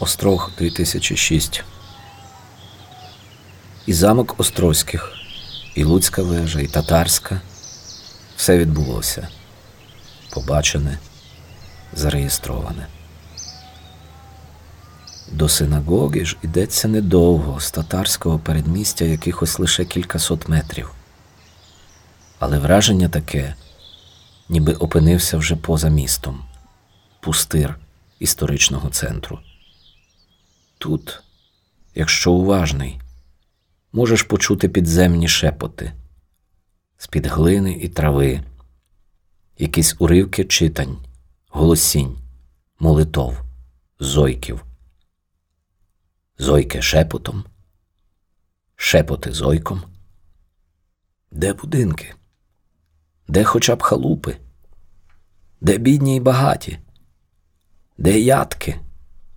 Острог 2006. І замок Острозьких, і Луцька вежа, і татарська. Все відбулося. Побачене, зареєстроване. До синагоги ж ідеться недовго, з татарського передмістя якихось лише кількасот метрів. Але враження таке, ніби опинився вже поза містом, пустир історичного центру. Тут, якщо уважний, можеш почути підземні шепоти з-під глини і трави, якісь уривки читань, голосінь, молитов, зойків. Зойки шепотом, шепоти зойком. Де будинки? Де хоча б халупи? Де бідні й багаті? Де ядки?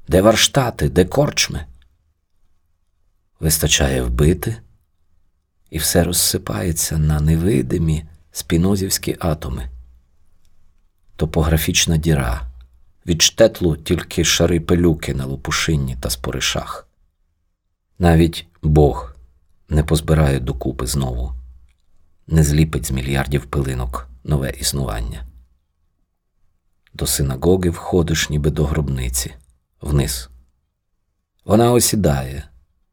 Де варштати, де корчми? Вистачає вбити, і все розсипається на невидимі спінозівські атоми. Топографічна діра, від штетлу тільки шари пилюки на лопушинні та споришах. Навіть Бог не позбирає докупи знову, не зліпить з мільярдів пилинок нове існування. До синагоги входиш, ніби до гробниці, вниз. Вона осідає.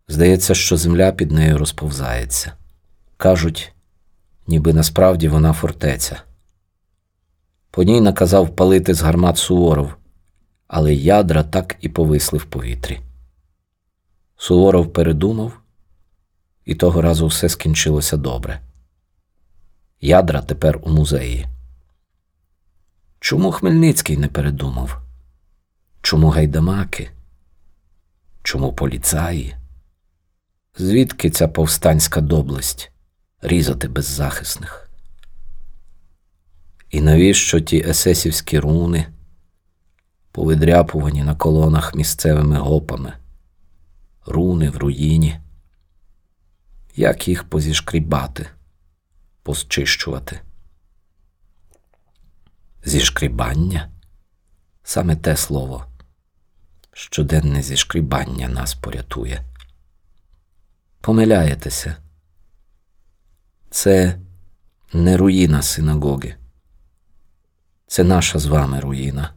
Здається, що земля під нею розповзається. Кажуть, ніби насправді вона фортеця. По ній наказав палити з гармат Суворов, але ядра так і повисли в повітрі. Суворов передумав, і того разу все скінчилося добре. Ядра тепер у музеї. Чому Хмельницький не передумав? Чому гайдамаки? Чому поліцаї? Звідки ця повстанська доблесть різати беззахисних? І навіщо ті есесівські руни, повидряпувані на колонах місцевими гопами, руни в руїні? Як їх позішкрібати, позчищувати? Зішкрібання саме те слово, щоденне зішкрібання нас порятує. Помиляєтеся, це не руїна синагоги, це наша з вами руїна.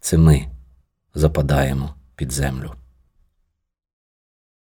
Це ми западаємо під землю.